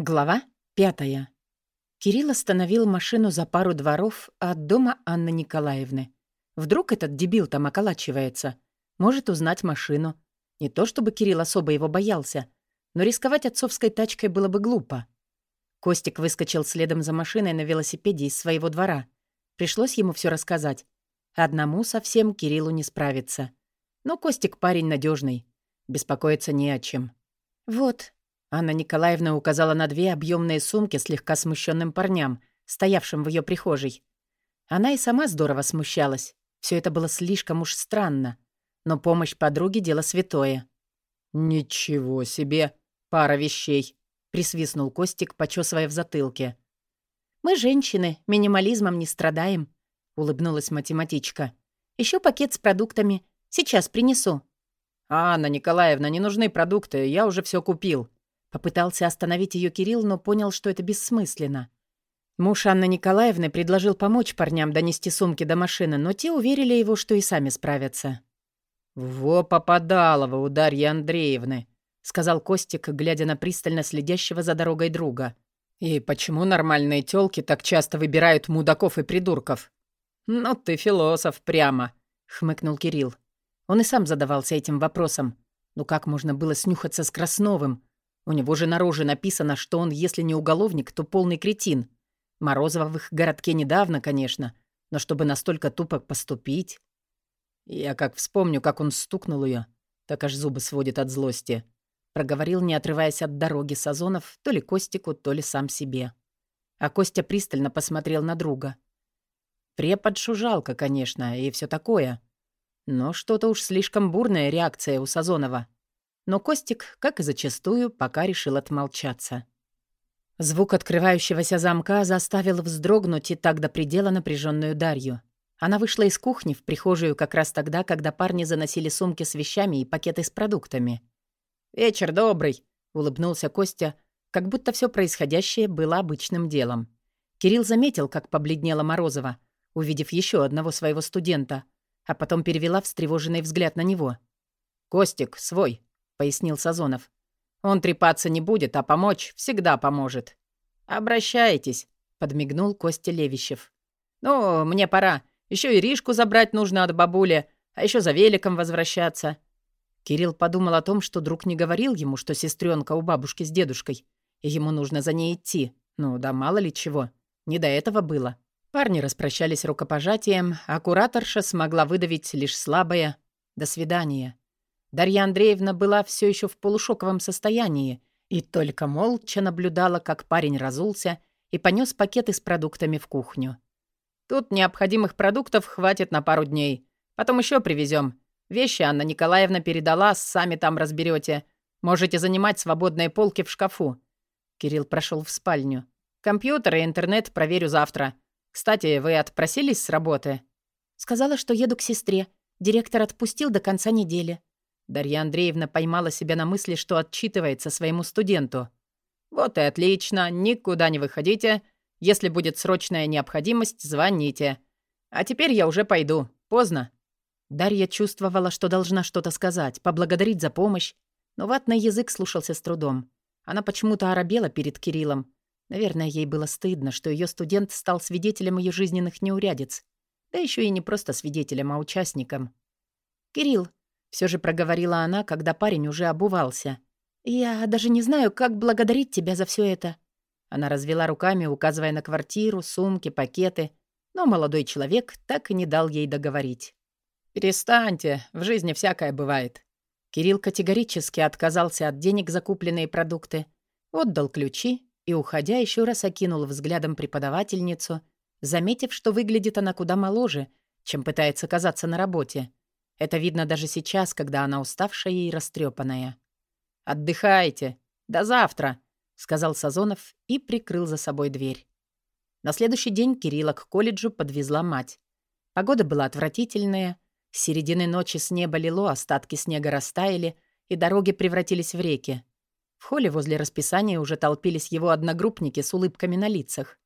Глава пятая. Кирилл остановил машину за пару дворов от дома Анны Николаевны. Вдруг этот дебил там околачивается. Может узнать машину. Не то чтобы Кирилл особо его боялся, но рисковать отцовской тачкой было бы глупо. Костик выскочил следом за машиной на велосипеде из своего двора. Пришлось ему все рассказать. Одному совсем Кириллу не справиться. Но Костик парень надежный, Беспокоиться не о чем. «Вот», Анна Николаевна указала на две объемные сумки слегка смущенным парням, стоявшим в ее прихожей. Она и сама здорово смущалась. Все это было слишком уж странно. Но помощь подруге — дело святое. «Ничего себе! Пара вещей!» — присвистнул Костик, почесывая в затылке. «Мы женщины, минимализмом не страдаем», — улыбнулась математичка. Еще пакет с продуктами. Сейчас принесу». «Анна Николаевна, не нужны продукты, я уже все купил», Попытался остановить ее Кирилл, но понял, что это бессмысленно. Муж Анны Николаевны предложил помочь парням донести сумки до машины, но те уверили его, что и сами справятся. «Во попадалово у Дарьи Андреевны», — сказал Костик, глядя на пристально следящего за дорогой друга. «И почему нормальные тёлки так часто выбирают мудаков и придурков?» «Ну ты философ прямо», — хмыкнул Кирилл. Он и сам задавался этим вопросом. Ну как можно было снюхаться с Красновым? У него же на роже написано, что он, если не уголовник, то полный кретин. Морозова в их городке недавно, конечно, но чтобы настолько тупо поступить... Я как вспомню, как он стукнул ее, так аж зубы сводит от злости. Проговорил, не отрываясь от дороги Сазонов, то ли Костику, то ли сам себе. А Костя пристально посмотрел на друга. Препод шужалка, конечно, и все такое. Но что-то уж слишком бурная реакция у Сазонова. Но Костик, как и зачастую, пока решил отмолчаться. Звук открывающегося замка заставил вздрогнуть и так до предела напряженную Дарью. Она вышла из кухни в прихожую как раз тогда, когда парни заносили сумки с вещами и пакеты с продуктами. «Вечер добрый», — улыбнулся Костя, как будто все происходящее было обычным делом. Кирилл заметил, как побледнела Морозова, увидев еще одного своего студента, а потом перевела встревоженный взгляд на него. «Костик, свой», пояснил Сазонов. «Он трепаться не будет, а помочь всегда поможет». «Обращайтесь», — подмигнул Костя Левищев. «Ну, мне пора. Еще и Ришку забрать нужно от бабули, а еще за великом возвращаться». Кирилл подумал о том, что друг не говорил ему, что сестренка у бабушки с дедушкой, и ему нужно за ней идти. Ну да мало ли чего. Не до этого было. Парни распрощались рукопожатием, а кураторша смогла выдавить лишь слабое «до свидания». Дарья Андреевна была все еще в полушоковом состоянии и только молча наблюдала, как парень разулся и понес пакеты с продуктами в кухню. «Тут необходимых продуктов хватит на пару дней. Потом еще привезем. Вещи Анна Николаевна передала, сами там разберете. Можете занимать свободные полки в шкафу». Кирилл прошел в спальню. «Компьютер и интернет проверю завтра. Кстати, вы отпросились с работы?» «Сказала, что еду к сестре. Директор отпустил до конца недели», Дарья Андреевна поймала себя на мысли, что отчитывается своему студенту. «Вот и отлично, никуда не выходите. Если будет срочная необходимость, звоните. А теперь я уже пойду. Поздно». Дарья чувствовала, что должна что-то сказать, поблагодарить за помощь, но ватный язык слушался с трудом. Она почему-то оробела перед Кириллом. Наверное, ей было стыдно, что ее студент стал свидетелем ее жизненных неурядиц. Да еще и не просто свидетелем, а участником. «Кирилл, все же проговорила она, когда парень уже обувался. «Я даже не знаю, как благодарить тебя за все это». Она развела руками, указывая на квартиру, сумки, пакеты, но молодой человек так и не дал ей договорить. «Перестаньте, в жизни всякое бывает». Кирилл категорически отказался от денег за купленные продукты, отдал ключи и, уходя, еще раз окинул взглядом преподавательницу, заметив, что выглядит она куда моложе, чем пытается казаться на работе. Это видно даже сейчас, когда она уставшая и растрепанная. «Отдыхайте. До завтра», — сказал Сазонов и прикрыл за собой дверь. На следующий день Кирилла к колледжу подвезла мать. Погода была отвратительная. С середины ночи с неба лило, остатки снега растаяли, и дороги превратились в реки. В холле возле расписания уже толпились его одногруппники с улыбками на лицах.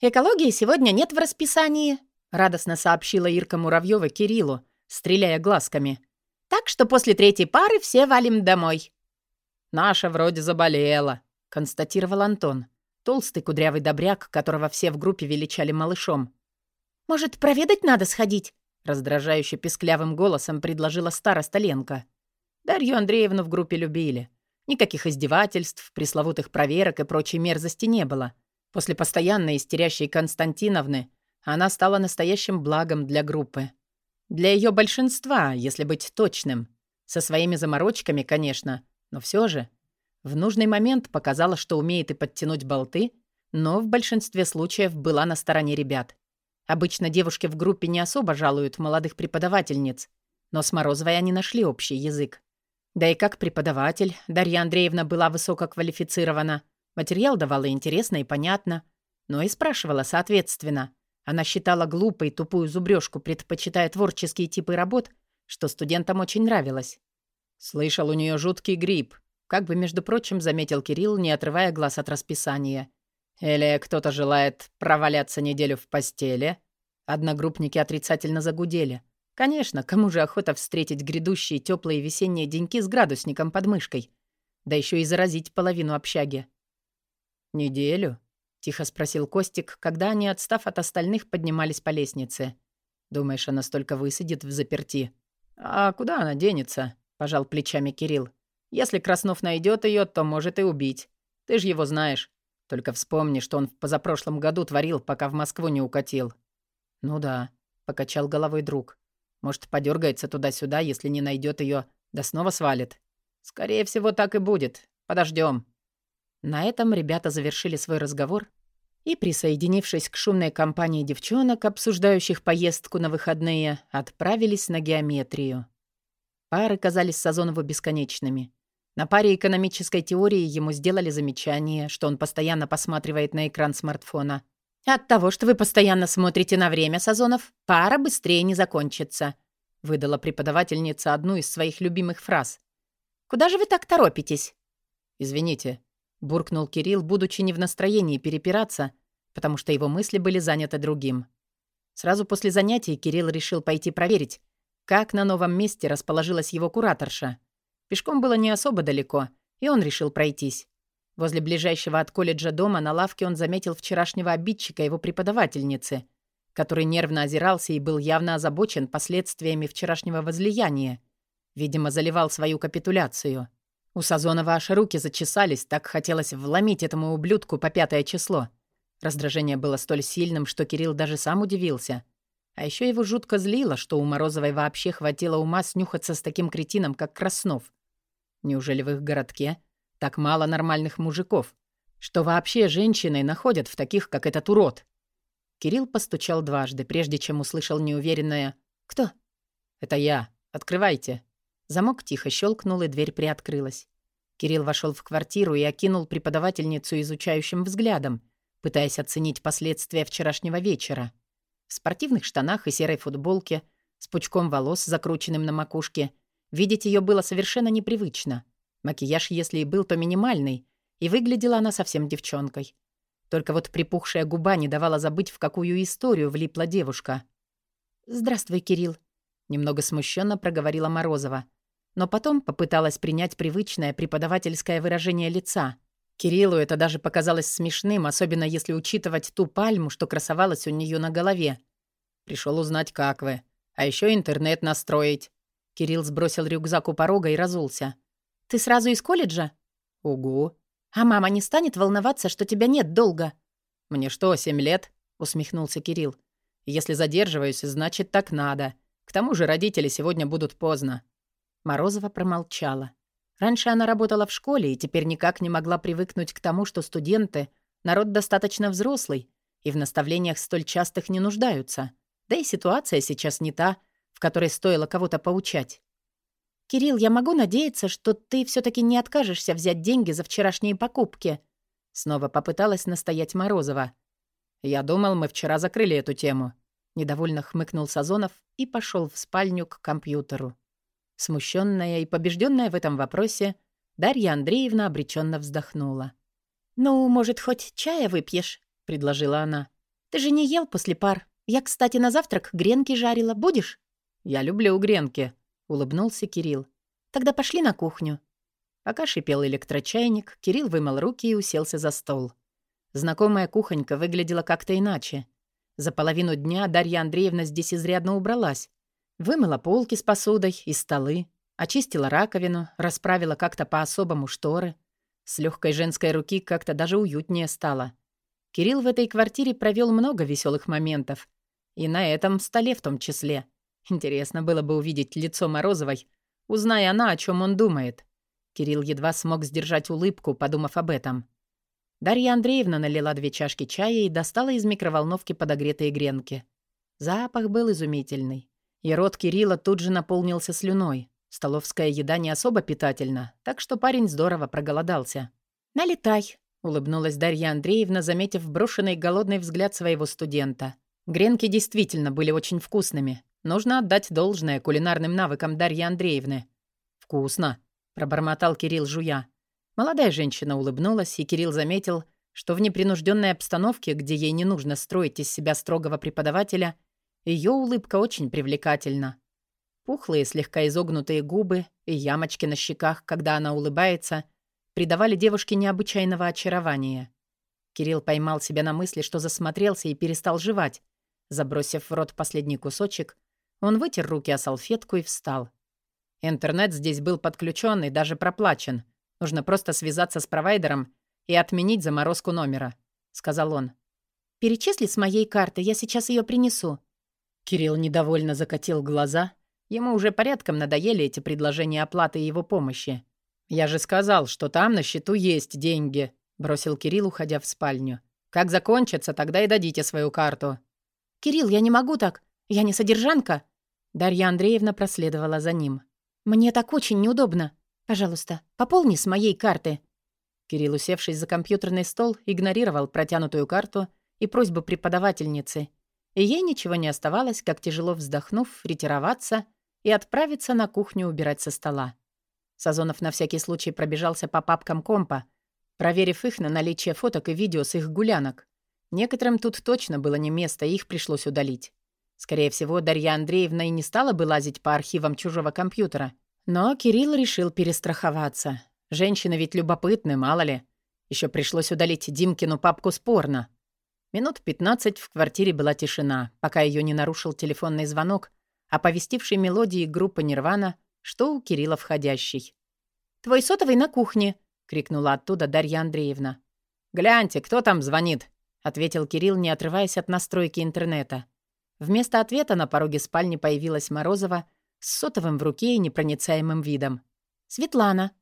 «Экологии сегодня нет в расписании», — радостно сообщила Ирка Муравьева Кириллу, стреляя глазками. «Так что после третьей пары все валим домой». «Наша вроде заболела», — констатировал Антон. Толстый кудрявый добряк, которого все в группе величали малышом. «Может, проведать надо сходить?» — раздражающе писклявым голосом предложила староста Ленка. Дарью Андреевну в группе любили. Никаких издевательств, пресловутых проверок и прочей мерзости не было. После постоянной истерящей Константиновны она стала настоящим благом для группы. Для ее большинства, если быть точным. Со своими заморочками, конечно, но все же. В нужный момент показала, что умеет и подтянуть болты, но в большинстве случаев была на стороне ребят. Обычно девушки в группе не особо жалуют молодых преподавательниц, но с Морозовой они нашли общий язык. Да и как преподаватель, Дарья Андреевна была высококвалифицирована, материал давала интересно и понятно, но и спрашивала соответственно. Она считала глупой тупую зубрёжку, предпочитая творческие типы работ, что студентам очень нравилось. Слышал, у нее жуткий грипп, как бы, между прочим, заметил Кирилл, не отрывая глаз от расписания. Или кто-то желает проваляться неделю в постели? Одногруппники отрицательно загудели. Конечно, кому же охота встретить грядущие теплые весенние деньки с градусником под мышкой? Да еще и заразить половину общаги. «Неделю?» — тихо спросил Костик, когда они, отстав от остальных, поднимались по лестнице. «Думаешь, она столько высидит в заперти?» «А куда она денется?» — пожал плечами Кирилл. Если Краснов найдет ее, то может и убить. Ты же его знаешь. Только вспомни, что он в позапрошлом году творил, пока в Москву не укатил». «Ну да», — покачал головой друг. «Может, подергается туда-сюда, если не найдет ее, да снова свалит. Скорее всего, так и будет. Подождем. На этом ребята завершили свой разговор и, присоединившись к шумной компании девчонок, обсуждающих поездку на выходные, отправились на геометрию. Пары казались Сазонову бесконечными. На паре экономической теории ему сделали замечание, что он постоянно посматривает на экран смартфона. «От того, что вы постоянно смотрите на время, Сазонов, пара быстрее не закончится», выдала преподавательница одну из своих любимых фраз. «Куда же вы так торопитесь?» «Извините», — буркнул Кирилл, будучи не в настроении перепираться, потому что его мысли были заняты другим. Сразу после занятий Кирилл решил пойти проверить, как на новом месте расположилась его кураторша — Пешком было не особо далеко, и он решил пройтись. Возле ближайшего от колледжа дома на лавке он заметил вчерашнего обидчика его преподавательницы, который нервно озирался и был явно озабочен последствиями вчерашнего возлияния. Видимо, заливал свою капитуляцию. У Сазонова аж руки зачесались, так хотелось вломить этому ублюдку по пятое число. Раздражение было столь сильным, что Кирилл даже сам удивился. А еще его жутко злило, что у Морозовой вообще хватило ума снюхаться с таким кретином, как Краснов. Неужели в их городке так мало нормальных мужиков? Что вообще женщины находят в таких, как этот урод? Кирилл постучал дважды, прежде чем услышал неуверенное «Кто?» «Это я. Открывайте». Замок тихо щелкнул, и дверь приоткрылась. Кирилл вошел в квартиру и окинул преподавательницу изучающим взглядом, пытаясь оценить последствия вчерашнего вечера. В спортивных штанах и серой футболке, с пучком волос, закрученным на макушке — Видеть ее было совершенно непривычно. Макияж, если и был, то минимальный, и выглядела она совсем девчонкой. Только вот припухшая губа не давала забыть, в какую историю влипла девушка. «Здравствуй, Кирилл», — немного смущенно проговорила Морозова. Но потом попыталась принять привычное преподавательское выражение лица. Кириллу это даже показалось смешным, особенно если учитывать ту пальму, что красовалась у нее на голове. Пришел узнать, как вы. А еще интернет настроить. Кирилл сбросил рюкзак у порога и разулся. «Ты сразу из колледжа?» «Угу». «А мама не станет волноваться, что тебя нет долго?» «Мне что, семь лет?» — усмехнулся Кирилл. «Если задерживаюсь, значит, так надо. К тому же родители сегодня будут поздно». Морозова промолчала. Раньше она работала в школе и теперь никак не могла привыкнуть к тому, что студенты — народ достаточно взрослый и в наставлениях столь частых не нуждаются. Да и ситуация сейчас не та, в которой стоило кого-то поучать. «Кирилл, я могу надеяться, что ты все таки не откажешься взять деньги за вчерашние покупки?» Снова попыталась настоять Морозова. «Я думал, мы вчера закрыли эту тему». Недовольно хмыкнул Сазонов и пошел в спальню к компьютеру. Смущенная и побежденная в этом вопросе, Дарья Андреевна обреченно вздохнула. «Ну, может, хоть чая выпьешь?» — предложила она. «Ты же не ел после пар. Я, кстати, на завтрак гренки жарила. Будешь?» «Я люблю гренки», — улыбнулся Кирилл. «Тогда пошли на кухню». Пока шипел электрочайник, Кирилл вымыл руки и уселся за стол. Знакомая кухонька выглядела как-то иначе. За половину дня Дарья Андреевна здесь изрядно убралась. Вымыла полки с посудой и столы, очистила раковину, расправила как-то по-особому шторы. С легкой женской руки как-то даже уютнее стало. Кирилл в этой квартире провел много веселых моментов. И на этом столе в том числе. Интересно было бы увидеть лицо Морозовой, узная она, о чем он думает. Кирилл едва смог сдержать улыбку, подумав об этом. Дарья Андреевна налила две чашки чая и достала из микроволновки подогретые гренки. Запах был изумительный. И рот Кирилла тут же наполнился слюной. Столовская еда не особо питательна, так что парень здорово проголодался. «Налетай», — улыбнулась Дарья Андреевна, заметив брошенный голодный взгляд своего студента. Гренки действительно были очень вкусными. Нужно отдать должное кулинарным навыкам Дарьи Андреевны. «Вкусно», пробормотал Кирилл жуя. Молодая женщина улыбнулась, и Кирилл заметил, что в непринужденной обстановке, где ей не нужно строить из себя строгого преподавателя, ее улыбка очень привлекательна. Пухлые, слегка изогнутые губы и ямочки на щеках, когда она улыбается, придавали девушке необычайного очарования. Кирилл поймал себя на мысли, что засмотрелся и перестал жевать. Забросив в рот последний кусочек, он вытер руки о салфетку и встал. Интернет здесь был подключен и даже проплачен. Нужно просто связаться с провайдером и отменить заморозку номера», — сказал он. «Перечисли с моей карты, я сейчас ее принесу». Кирилл недовольно закатил глаза. Ему уже порядком надоели эти предложения оплаты его помощи. «Я же сказал, что там на счету есть деньги», — бросил Кирилл, уходя в спальню. «Как закончится, тогда и дадите свою карту». «Кирилл, я не могу так. Я не содержанка». Дарья Андреевна проследовала за ним. «Мне так очень неудобно. Пожалуйста, пополни с моей карты». Кирилл, усевшись за компьютерный стол, игнорировал протянутую карту и просьбу преподавательницы. И ей ничего не оставалось, как тяжело вздохнув, ретироваться и отправиться на кухню убирать со стола. Сазонов на всякий случай пробежался по папкам компа, проверив их на наличие фоток и видео с их гулянок. Некоторым тут точно было не место, их пришлось удалить. Скорее всего, Дарья Андреевна и не стала бы лазить по архивам чужого компьютера. Но Кирилл решил перестраховаться. Женщины ведь любопытны, мало ли. Еще пришлось удалить Димкину папку спорно. Минут 15 в квартире была тишина, пока ее не нарушил телефонный звонок, оповестивший мелодии группы «Нирвана», что у Кирилла входящий. «Твой сотовый на кухне!» — крикнула оттуда Дарья Андреевна. «Гляньте, кто там звонит?» — ответил Кирилл, не отрываясь от настройки интернета. Вместо ответа на пороге спальни появилась Морозова с сотовым в руке и непроницаемым видом. «Светлана».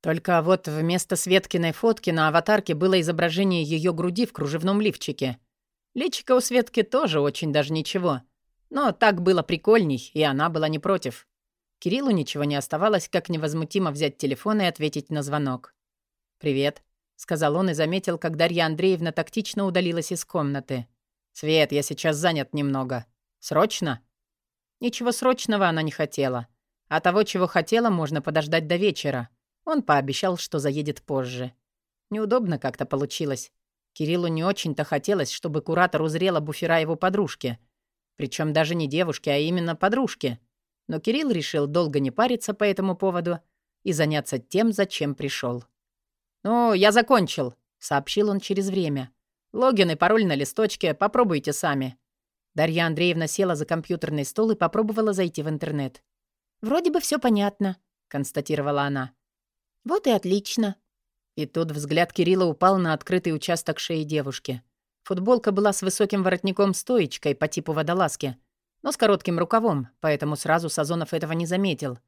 Только вот вместо Светкиной фотки на аватарке было изображение ее груди в кружевном лифчике. Личико у Светки тоже очень даже ничего. Но так было прикольней, и она была не против. Кириллу ничего не оставалось, как невозмутимо взять телефон и ответить на звонок. «Привет», — сказал он и заметил, как Дарья Андреевна тактично удалилась из комнаты. «Свет, я сейчас занят немного. Срочно?» Ничего срочного она не хотела. А того, чего хотела, можно подождать до вечера. Он пообещал, что заедет позже. Неудобно как-то получилось. Кириллу не очень-то хотелось, чтобы куратор узрела буфера его подружки. Причем даже не девушки, а именно подружки. Но Кирилл решил долго не париться по этому поводу и заняться тем, зачем пришел. «Ну, я закончил», — сообщил он через время. Логин и пароль на листочке, попробуйте сами». Дарья Андреевна села за компьютерный стол и попробовала зайти в интернет. «Вроде бы все понятно», — констатировала она. «Вот и отлично». И тут взгляд Кирилла упал на открытый участок шеи девушки. Футболка была с высоким воротником-стоечкой по типу водолазки, но с коротким рукавом, поэтому сразу Сазонов этого не заметил.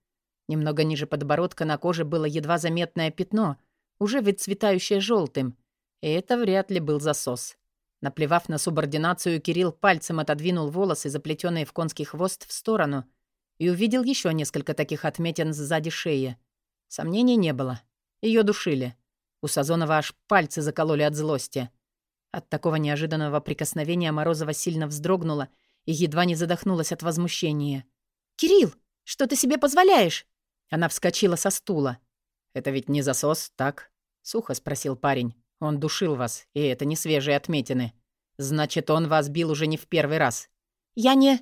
Немного ниже подбородка на коже было едва заметное пятно, уже выцветающее желтым, и это вряд ли был засос. Наплевав на субординацию, Кирилл пальцем отодвинул волосы, заплетенные в конский хвост, в сторону и увидел еще несколько таких отметин сзади шеи. Сомнений не было. Ее душили. У Сазонова аж пальцы закололи от злости. От такого неожиданного прикосновения Морозова сильно вздрогнула и едва не задохнулась от возмущения. «Кирилл, что ты себе позволяешь?» Она вскочила со стула. «Это ведь не засос, так?» — сухо спросил парень. Он душил вас, и это не свежие отметины. Значит, он вас бил уже не в первый раз. Я не...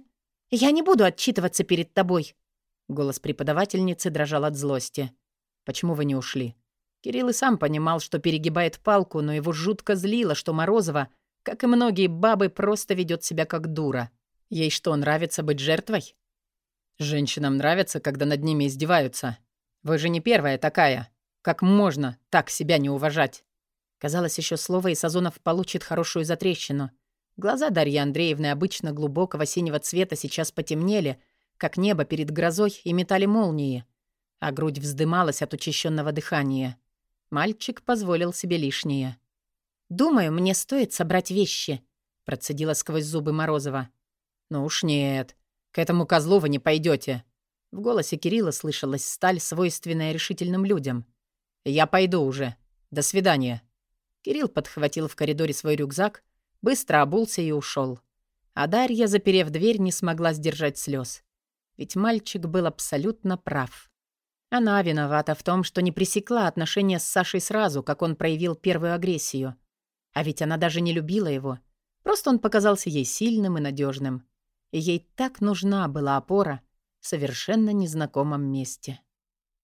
Я не буду отчитываться перед тобой. Голос преподавательницы дрожал от злости. Почему вы не ушли?» Кирилл и сам понимал, что перегибает палку, но его жутко злило, что Морозова, как и многие бабы, просто ведет себя как дура. Ей что, нравится быть жертвой? Женщинам нравится, когда над ними издеваются. Вы же не первая такая. Как можно так себя не уважать? Казалось, еще слово, и Сазонов получит хорошую затрещину. Глаза Дарьи Андреевны обычно глубокого синего цвета сейчас потемнели, как небо перед грозой, и метали молнии. А грудь вздымалась от учащенного дыхания. Мальчик позволил себе лишнее. «Думаю, мне стоит собрать вещи», — процедила сквозь зубы Морозова. «Ну уж нет. К этому козлу вы не пойдете. В голосе Кирилла слышалась сталь, свойственная решительным людям. «Я пойду уже. До свидания». Кирилл подхватил в коридоре свой рюкзак, быстро обулся и ушел. А Дарья, заперев дверь, не смогла сдержать слез. Ведь мальчик был абсолютно прав. Она виновата в том, что не пресекла отношения с Сашей сразу, как он проявил первую агрессию. А ведь она даже не любила его. Просто он показался ей сильным и надежным. И ей так нужна была опора в совершенно незнакомом месте.